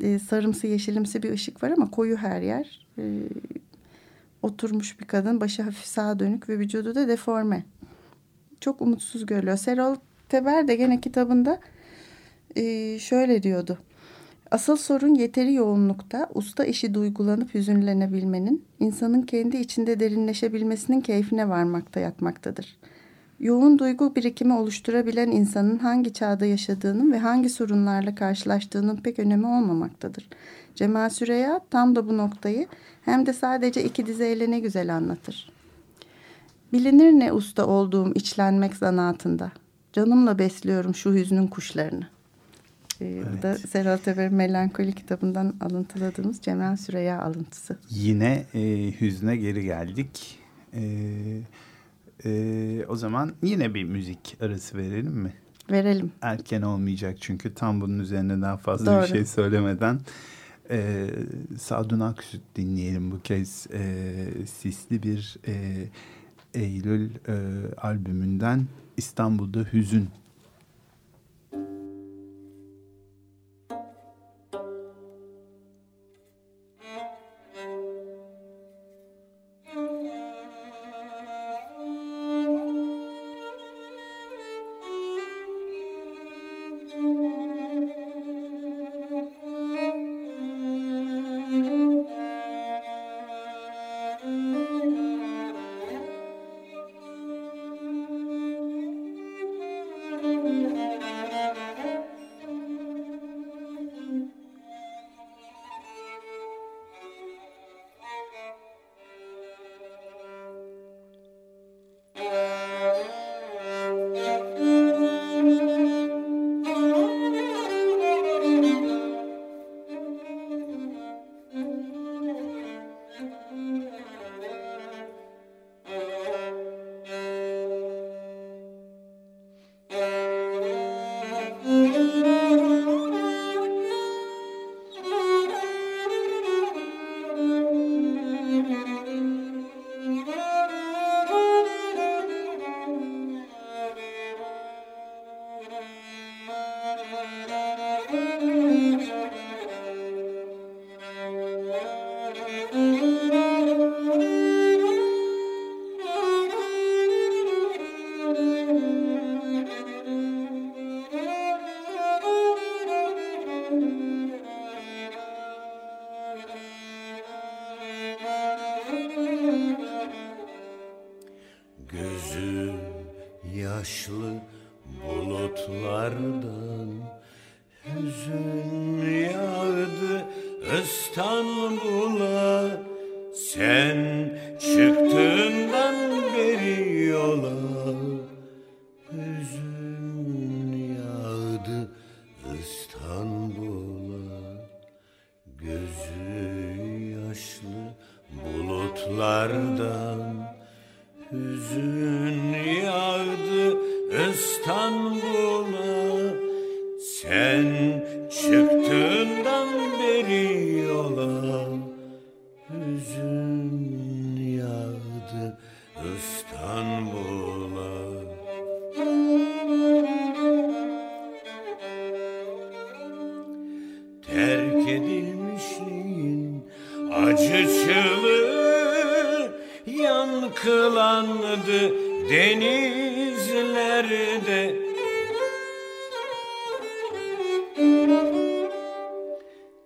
E, sarımsı, yeşilimsi bir ışık var ama koyu her yer. E, oturmuş bir kadın, başı hafif sağa dönük ve vücudu da deforme. Çok umutsuz görülüyor. Serol Teber de gene kitabında e, şöyle diyordu. Asıl sorun yeteri yoğunlukta usta işi duygulanıp hüzünlenebilmenin, insanın kendi içinde derinleşebilmesinin keyfine varmakta yatmaktadır. Yoğun duygu birikimi oluşturabilen insanın hangi çağda yaşadığının ve hangi sorunlarla karşılaştığının pek önemi olmamaktadır. Cemal Süreya tam da bu noktayı hem de sadece iki dizeyle ne güzel anlatır. Bilinir ne usta olduğum içlenmek zanaatında. Canımla besliyorum şu hüznün kuşlarını.'' Evet. Bu da Serhat Eber Melankoli kitabından alıntıladığımız Cemal Süreya alıntısı. Yine e, hüzne geri geldik. E, e, o zaman yine bir müzik arası verelim mi? Verelim. Erken olmayacak çünkü tam bunun üzerine daha fazla Doğru. bir şey söylemeden. E, Sadun Aksüt dinleyelim bu kez. E, sisli bir e, Eylül e, albümünden İstanbul'da Hüzün Acı çığlığı yankılandı denizlerde.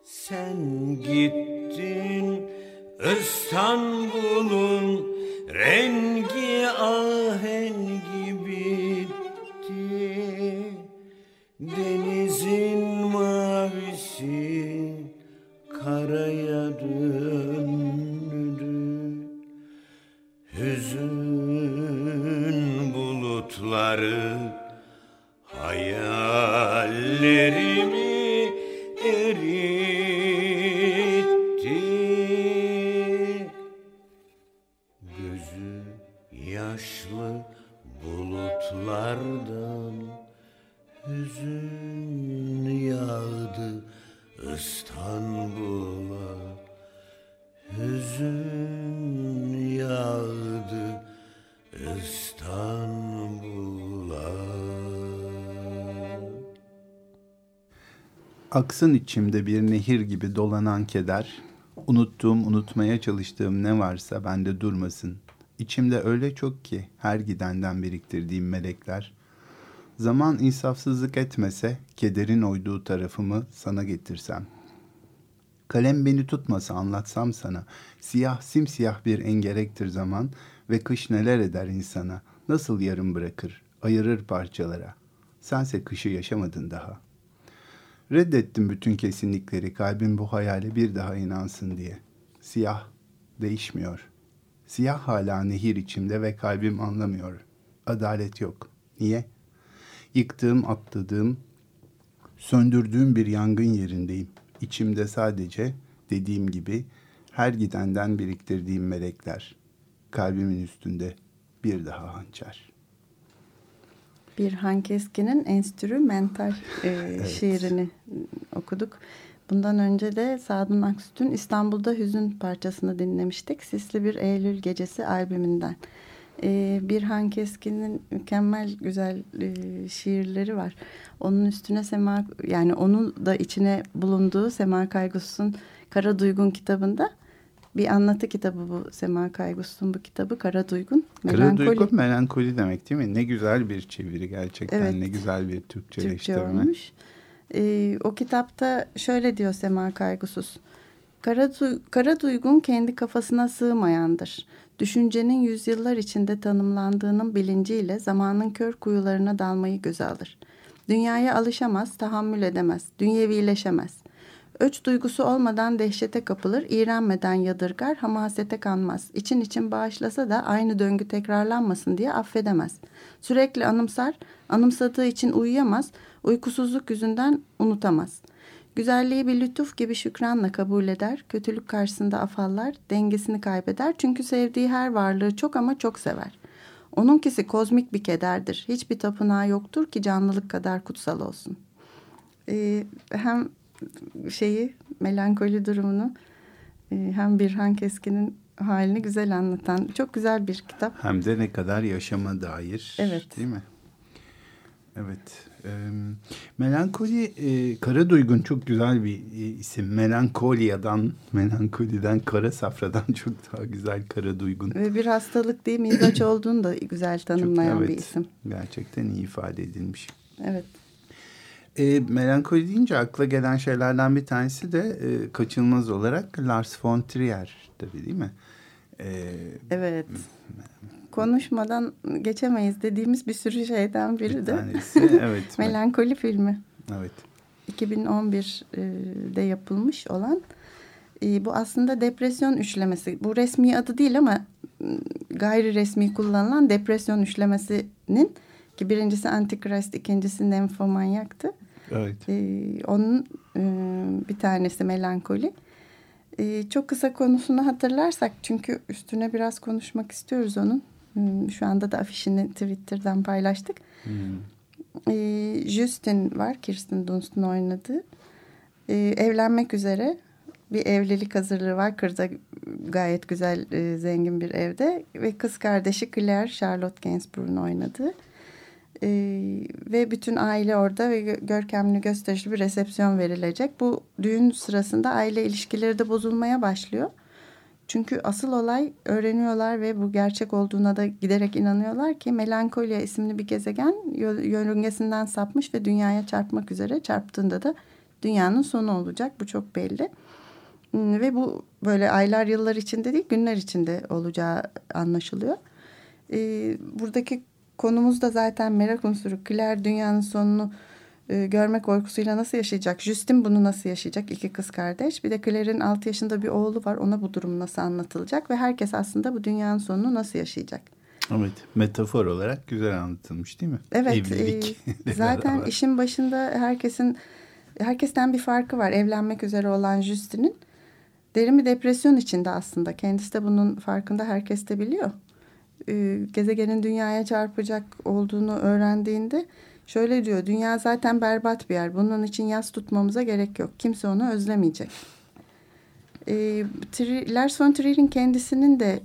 Sen gittin İstanbul'un rengi ahengi Aksın içimde bir nehir gibi dolanan keder, unuttuğum, unutmaya çalıştığım ne varsa bende durmasın. İçimde öyle çok ki her gidenden biriktirdiğim melekler. Zaman insafsızlık etmese, kederin oyduğu tarafımı sana getirsem. Kalem beni tutmasa anlatsam sana. Siyah simsiyah bir engerektir zaman ve kış neler eder insana. Nasıl yarım bırakır, ayırır parçalara. Sense kışı yaşamadın daha.'' Reddettim bütün kesinlikleri kalbim bu hayale bir daha inansın diye. Siyah değişmiyor. Siyah hala nehir içimde ve kalbim anlamıyor. Adalet yok. Niye? Yıktığım, atladığım, söndürdüğüm bir yangın yerindeyim. İçimde sadece dediğim gibi her gidenden biriktirdiğim melekler. Kalbimin üstünde bir daha hançer. Bir Han Keskin'in enstrümental e, şiirini okuduk. Bundan önce de Sadun Aksüt'ün İstanbul'da Hüzün parçasını dinlemiştik. Sisli Bir Eylül Gecesi albümünden. E, bir Han Keskin'in mükemmel güzel e, şiirleri var. Onun üstüne Sema yani onun da içine bulunduğu Sema Kaygus'un Kara Duygun kitabında bir anlatı kitabı bu Sema Kaygus'un bu kitabı Kara Duygun. Kara Melankoli. Duygu melankoli demek değil mi? Ne güzel bir çeviri gerçekten. Evet. Ne güzel bir Türkçe Türkçeleştirme. olmuş. Ee, o kitapta şöyle diyor Sema Kaygusuz. Kara, du- kara duygun kendi kafasına sığmayandır. Düşüncenin yüzyıllar içinde tanımlandığının bilinciyle zamanın kör kuyularına dalmayı göze alır. Dünyaya alışamaz, tahammül edemez, dünyevileşemez. Öç duygusu olmadan dehşete kapılır, iğrenmeden yadırgar, hamasete kanmaz. İçin için bağışlasa da aynı döngü tekrarlanmasın diye affedemez. Sürekli anımsar, anımsadığı için uyuyamaz, uykusuzluk yüzünden unutamaz. Güzelliği bir lütuf gibi şükranla kabul eder, kötülük karşısında afallar, dengesini kaybeder çünkü sevdiği her varlığı çok ama çok sever. Onunkisi kozmik bir kederdir. Hiçbir tapınağı yoktur ki canlılık kadar kutsal olsun. Ee, hem şeyi melankoli durumunu e, hem Birhan Keskin'in halini güzel anlatan çok güzel bir kitap. Hem de ne kadar yaşama dair. Evet. Değil mi? Evet. E, melankoli, e, Kara Duygun çok güzel bir e, isim. Melankoliyadan, melankoliden, kara safradan çok daha güzel Kara Duygun. Ve bir hastalık değil mizaç olduğunu da güzel tanımlayan Çok- bir evet, isim. Gerçekten iyi ifade edilmiş. Evet. E, melankoli deyince akla gelen şeylerden bir tanesi de e, kaçınılmaz olarak Lars von Trier tabii değil mi? E, Evet. Konuşmadan geçemeyiz dediğimiz bir sürü şeyden biri bir de tanesi evet. Melankoli filmi. evet. 2011'de yapılmış olan e, bu aslında depresyon üçlemesi. Bu resmi adı değil ama gayri resmi kullanılan depresyon üçlemesinin ki birincisi Antichrist, ikincisi Nymphomaniac'tı. Evet. E, onun e, bir tanesi melankoli. E, çok kısa konusunu hatırlarsak çünkü üstüne biraz konuşmak istiyoruz onun. Hmm, Şu anda da afişini Twitter'dan paylaştık. Hmm. E, Justin var, Kirsten Dunst'un oynadığı. E, evlenmek üzere bir evlilik hazırlığı var. Kırda gayet güzel, e, zengin bir evde. Ve kız kardeşi Claire, Charlotte Gainsbourg'un oynadığı. E, ve bütün aile orada ve gö- görkemli gösterişli bir resepsiyon verilecek. Bu düğün sırasında aile ilişkileri de bozulmaya başlıyor. Çünkü asıl olay öğreniyorlar ve bu gerçek olduğuna da giderek inanıyorlar ki Melankolia isimli bir gezegen yörüngesinden sapmış ve dünyaya çarpmak üzere çarptığında da dünyanın sonu olacak. Bu çok belli. Hmm, ve bu böyle aylar yıllar içinde değil günler içinde olacağı anlaşılıyor. Ee, buradaki konumuz da zaten merak unsuru. Claire dünyanın sonunu e, görme korkusuyla nasıl yaşayacak? Justin bunu nasıl yaşayacak? İki kız kardeş. Bir de Claire'in 6 yaşında bir oğlu var. Ona bu durum nasıl anlatılacak? Ve herkes aslında bu dünyanın sonunu nasıl yaşayacak? Evet, metafor olarak güzel anlatılmış değil mi? Evet, Evlilik. E, zaten işin başında herkesin herkesten bir farkı var. Evlenmek üzere olan Justin'in derin bir depresyon içinde aslında. Kendisi de bunun farkında herkes de biliyor. E, gezegenin dünyaya çarpacak olduğunu öğrendiğinde şöyle diyor. Dünya zaten berbat bir yer. Bunun için yas tutmamıza gerek yok. Kimse onu özlemeyecek. E, Lars von Trier'in kendisinin de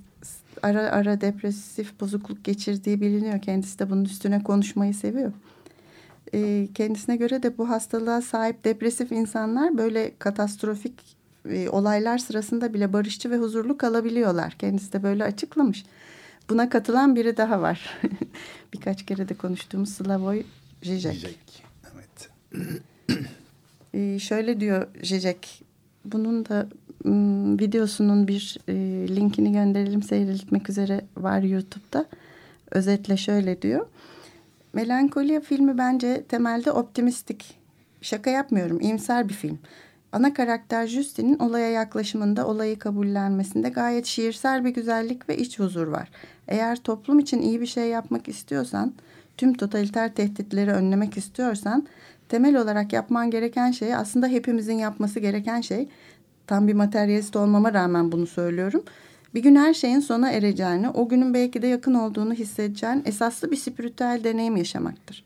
ara ara depresif bozukluk geçirdiği biliniyor. Kendisi de bunun üstüne konuşmayı seviyor. E, kendisine göre de bu hastalığa sahip depresif insanlar böyle katastrofik e, olaylar sırasında bile barışçı ve huzurlu kalabiliyorlar. Kendisi de böyle açıklamış. Buna katılan biri daha var. Birkaç kere de konuştuğumuz Slavoj Žižek. Žižek, evet. ee, şöyle diyor Žižek. Bunun da ım, videosunun bir e, linkini gönderelim seyredilmek üzere var YouTube'da. Özetle şöyle diyor. Melankolia filmi bence temelde optimistik. Şaka yapmıyorum. iyimser bir film. Ana karakter Justin'in olaya yaklaşımında, olayı kabullenmesinde gayet şiirsel bir güzellik ve iç huzur var. Eğer toplum için iyi bir şey yapmak istiyorsan, tüm totaliter tehditleri önlemek istiyorsan, temel olarak yapman gereken şey aslında hepimizin yapması gereken şey. Tam bir materyalist olmama rağmen bunu söylüyorum. Bir gün her şeyin sona ereceğini, o günün belki de yakın olduğunu hissedeceğin esaslı bir spiritüel deneyim yaşamaktır.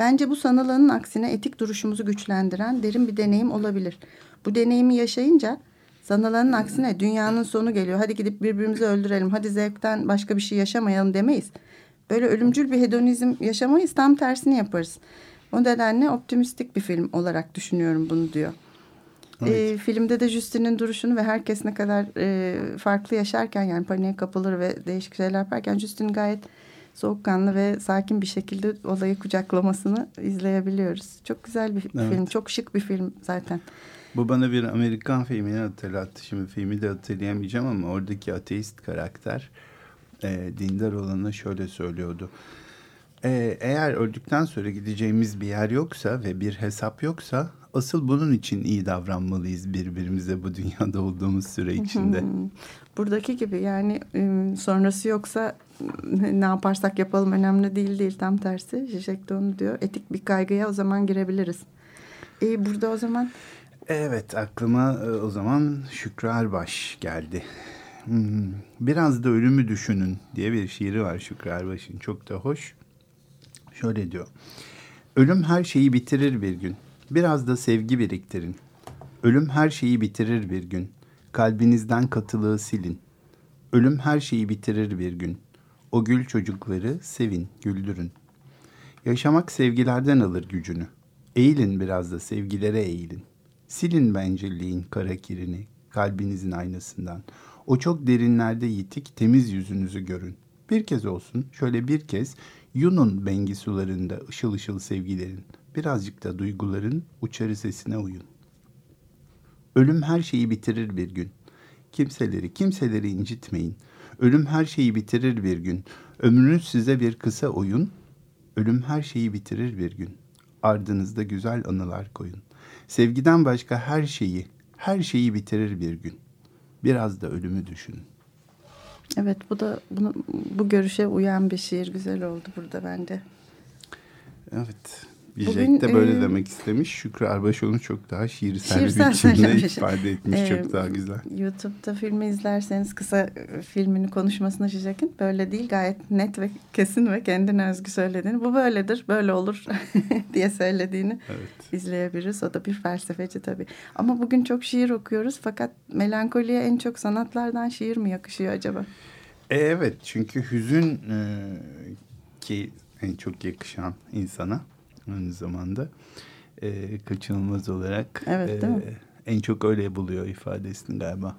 Bence bu sanılanın aksine etik duruşumuzu güçlendiren derin bir deneyim olabilir. Bu deneyimi yaşayınca sanılanın aksine dünyanın sonu geliyor. Hadi gidip birbirimizi öldürelim. Hadi zevkten başka bir şey yaşamayalım demeyiz. Böyle ölümcül bir hedonizm yaşamayız. Tam tersini yaparız. O nedenle optimistik bir film olarak düşünüyorum bunu diyor. Evet. E, filmde de Justin'in duruşunu ve herkes ne kadar e, farklı yaşarken yani paniğe kapılır ve değişik şeyler yaparken Justin gayet soğukkanlı ve sakin bir şekilde olayı kucaklamasını izleyebiliyoruz. Çok güzel bir evet. film, çok şık bir film zaten. Bu bana bir Amerikan filmini hatırlattı. Şimdi filmi de hatırlayamayacağım ama oradaki ateist karakter e, dindar olana şöyle söylüyordu. E, eğer öldükten sonra gideceğimiz bir yer yoksa ve bir hesap yoksa asıl bunun için iyi davranmalıyız birbirimize bu dünyada olduğumuz süre içinde. Buradaki gibi yani sonrası yoksa ne yaparsak yapalım önemli değil değil tam tersi. Zizek de onu diyor. Etik bir kaygıya o zaman girebiliriz. E, burada o zaman... Evet aklıma e, o zaman Şükrü Erbaş geldi. Hmm, biraz da ölümü düşünün diye bir şiiri var Şükrü Erbaş'ın. Çok da hoş. Şöyle diyor. Ölüm her şeyi bitirir bir gün. Biraz da sevgi biriktirin. Ölüm her şeyi bitirir bir gün. Kalbinizden katılığı silin. Ölüm her şeyi bitirir bir gün. O gül çocukları sevin, güldürün. Yaşamak sevgilerden alır gücünü. Eğilin biraz da sevgilere eğilin. Silin bencilliğin kara kirini kalbinizin aynasından. O çok derinlerde yitik temiz yüzünüzü görün. Bir kez olsun şöyle bir kez yunun bengi sularında ışıl ışıl sevgilerin. Birazcık da duyguların uçarı sesine uyun. Ölüm her şeyi bitirir bir gün. Kimseleri, kimseleri incitmeyin. Ölüm her şeyi bitirir bir gün. Ömrünüz size bir kısa oyun. Ölüm her şeyi bitirir bir gün. Ardınızda güzel anılar koyun. Sevgiden başka her şeyi, her şeyi bitirir bir gün. Biraz da ölümü düşünün. Evet bu da bunu, bu görüşe uyan bir şiir güzel oldu burada bence. Evet. Bugün, de böyle e, demek istemiş. Şükrü Erbaş onu çok daha şiirsel, şiirsel bir biçimde ifade etmiş. E, çok daha güzel. YouTube'da filmi izlerseniz kısa e, filmini konuşmasını Şişek'in böyle değil gayet net ve kesin ve kendine özgü söylediğini. Bu böyledir, böyle olur diye söylediğini evet. izleyebiliriz. O da bir felsefeci tabii. Ama bugün çok şiir okuyoruz fakat melankoliye en çok sanatlardan şiir mi yakışıyor acaba? E, evet çünkü hüzün e, ki en çok yakışan insana aynı zamanda e, kaçınılmaz olarak evet, e, en çok öyle buluyor ifadesini galiba.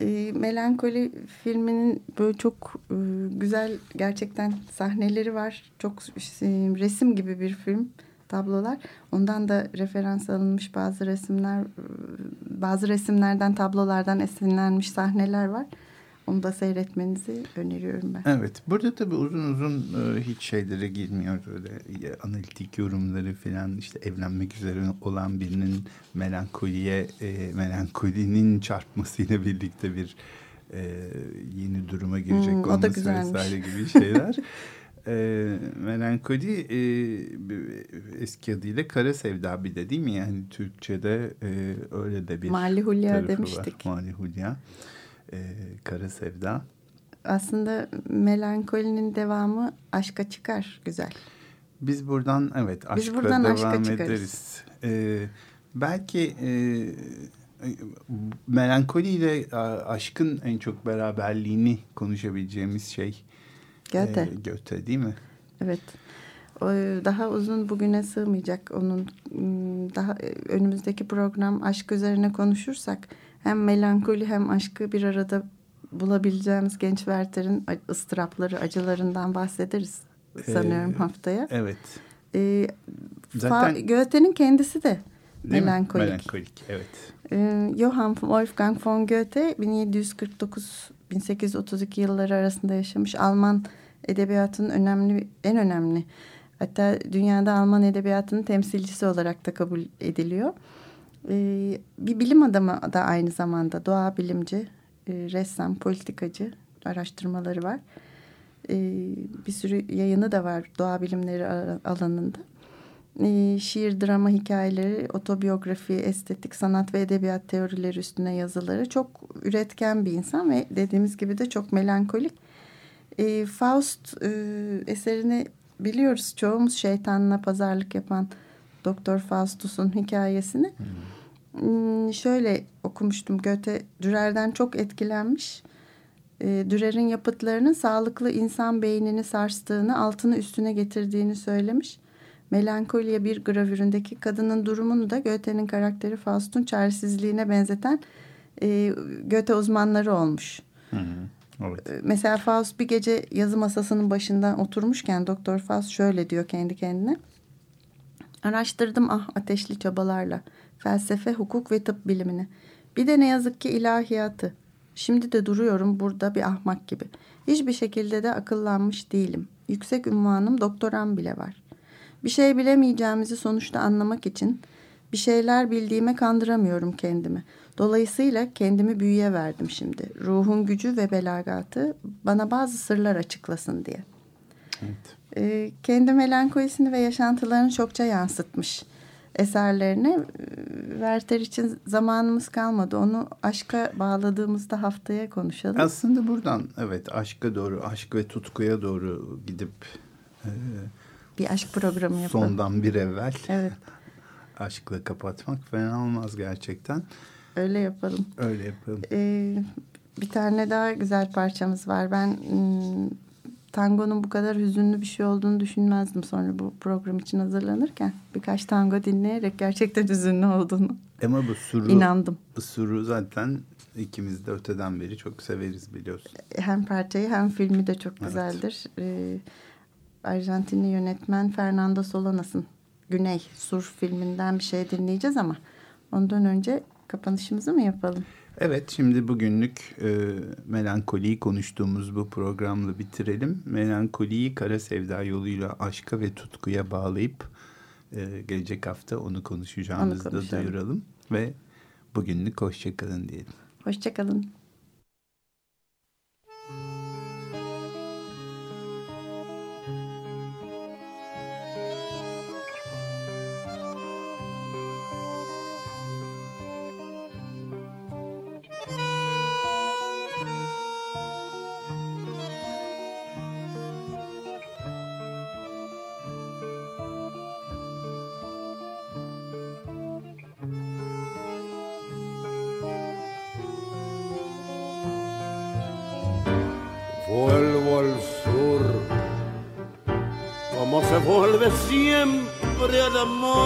E, Melankoli filminin böyle çok e, güzel gerçekten sahneleri var. Çok e, resim gibi bir film tablolar. Ondan da referans alınmış bazı resimler, e, bazı resimlerden, tablolardan esinlenmiş sahneler var. Onu da seyretmenizi öneriyorum ben. Evet. Burada tabii uzun uzun e, hiç şeylere girmiyor. Öyle e, analitik yorumları falan işte evlenmek üzere olan birinin melankoliye, e, melankolinin çarpmasıyla birlikte bir e, yeni duruma girecek Hmm, olması vesaire gibi şeyler. e, melankoli e, eski adıyla kara sevda bir de değil mi? Yani Türkçe'de e, öyle de bir Mali Hulya demiştik. Var. Mali Hulya. E, kara sevda. Aslında melankolinin devamı aşka çıkar. Güzel. Biz buradan evet Biz aşkla buradan devam aşka çıkarız. ederiz. Ee, belki e, melankoliyle a- aşkın en çok beraberliğini konuşabileceğimiz şey Goethe. e, Goethe değil mi? Evet. O, daha uzun bugüne sığmayacak onun daha e, önümüzdeki program aşk üzerine konuşursak hem melankoli hem aşkı bir arada bulabileceğimiz genç Werther'in ıstırapları, acılarından bahsederiz sanıyorum Ee, haftaya. Evet. Ee, Zaten- Goethe'nin kendisi de Değil mi? melankolik. Melankolik evet. Ee, Johann Wolfgang von Goethe 1749-1832 yılları arasında yaşamış Alman edebiyatının önemli en önemli hatta dünyada Alman edebiyatının temsilcisi olarak da kabul ediliyor. Ee, bir bilim adamı da aynı zamanda doğa bilimci, e, ressam, politikacı araştırmaları var. Ee, bir sürü yayını da var doğa bilimleri alanında. Ee, şiir, drama hikayeleri, otobiyografi, estetik, sanat ve edebiyat teorileri üstüne yazıları. Çok üretken bir insan ve dediğimiz gibi de çok melankolik. Faust e, eserini biliyoruz. Çoğumuz şeytanla pazarlık yapan Doktor Faustus'un hikayesini. Hmm, şöyle okumuştum. Goethe Dürer'den çok etkilenmiş. E, Dürer'in yapıtlarının sağlıklı insan beynini sarstığını, altını üstüne getirdiğini söylemiş. Melankoliye bir gravüründeki kadının durumunu da Goethe'nin karakteri Faust'un çaresizliğine benzeten e, Goethe uzmanları olmuş. Hı hı. Evet. E, Mesela Faust bir gece yazı masasının başından oturmuşken Doktor Faust şöyle diyor kendi kendine. Araştırdım ah ateşli çabalarla felsefe, hukuk ve tıp bilimini. Bir de ne yazık ki ilahiyatı. Şimdi de duruyorum burada bir ahmak gibi. Hiçbir şekilde de akıllanmış değilim. Yüksek ünvanım doktoram bile var. Bir şey bilemeyeceğimizi sonuçta anlamak için bir şeyler bildiğime kandıramıyorum kendimi. Dolayısıyla kendimi büyüye verdim şimdi. Ruhun gücü ve belagatı bana bazı sırlar açıklasın diye. evet. Ee, kendi melankolisini ve yaşantılarını çokça yansıtmış eserlerine. Werther için zamanımız kalmadı. Onu aşka bağladığımızda haftaya konuşalım. Aslında buradan evet aşka doğru, aşk ve tutkuya doğru gidip e, bir aşk programı yapalım. sondan bir evvel Evet, aşkla kapatmak fena olmaz gerçekten. öyle yapalım. Öyle yapalım. Ee, bir tane daha güzel parçamız var. Ben tangonun bu kadar hüzünlü bir şey olduğunu düşünmezdim sonra bu program için hazırlanırken. Birkaç tango dinleyerek gerçekten hüzünlü olduğunu Ama bu suru, inandım. suru zaten ikimiz de öteden beri çok severiz biliyorsun. Hem parçayı hem filmi de çok Evet. güzeldir. Ee, Arjantinli yönetmen Fernando Solanas'ın Güney Sur filminden bir şey dinleyeceğiz ama ondan önce kapanışımızı mı yapalım? Evet şimdi bugünlük e, melankoliyi konuştuğumuz bu programla bitirelim. Melankoliyi kara sevda yoluyla aşka ve tutkuya bağlayıp e, gelecek hafta onu konuşacağımızı Onu da duyuralım. Ve bugünlük hoşçakalın diyelim. Hoşçakalın. the more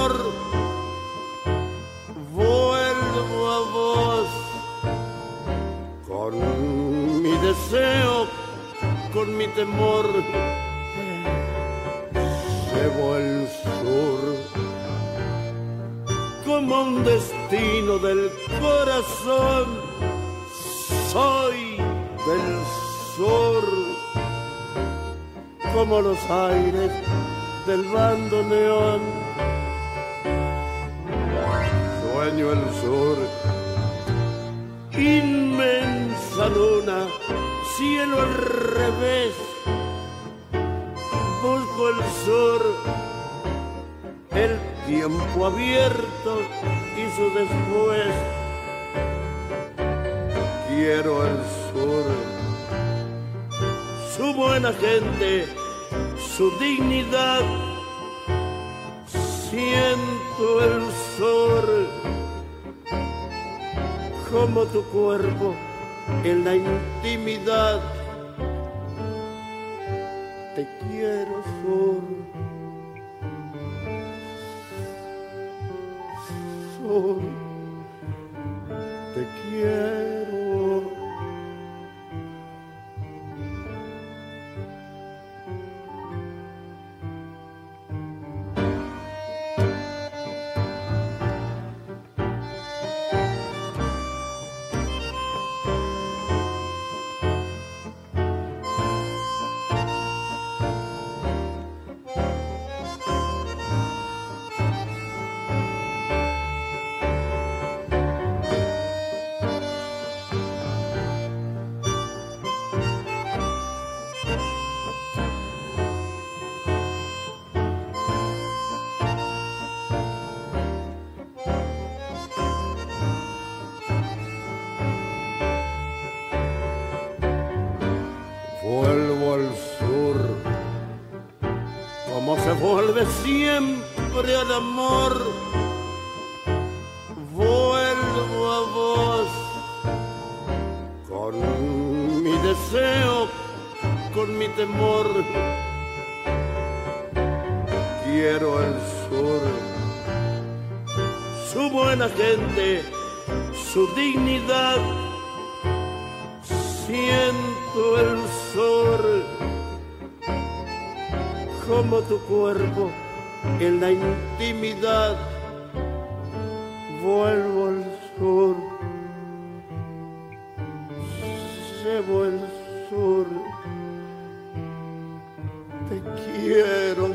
sur, su buena gente su dignidad. Siento el sol como tu cuerpo en la intimidad. Te quiero sol. Siempre al amor. Vuelvo a vos, con mi deseo, con mi temor. Quiero el sur, su buena gente, su dignidad siento el sol como tu cuerpo en la intimidad. Vuelvo al sur. Llevo el sur. Te quiero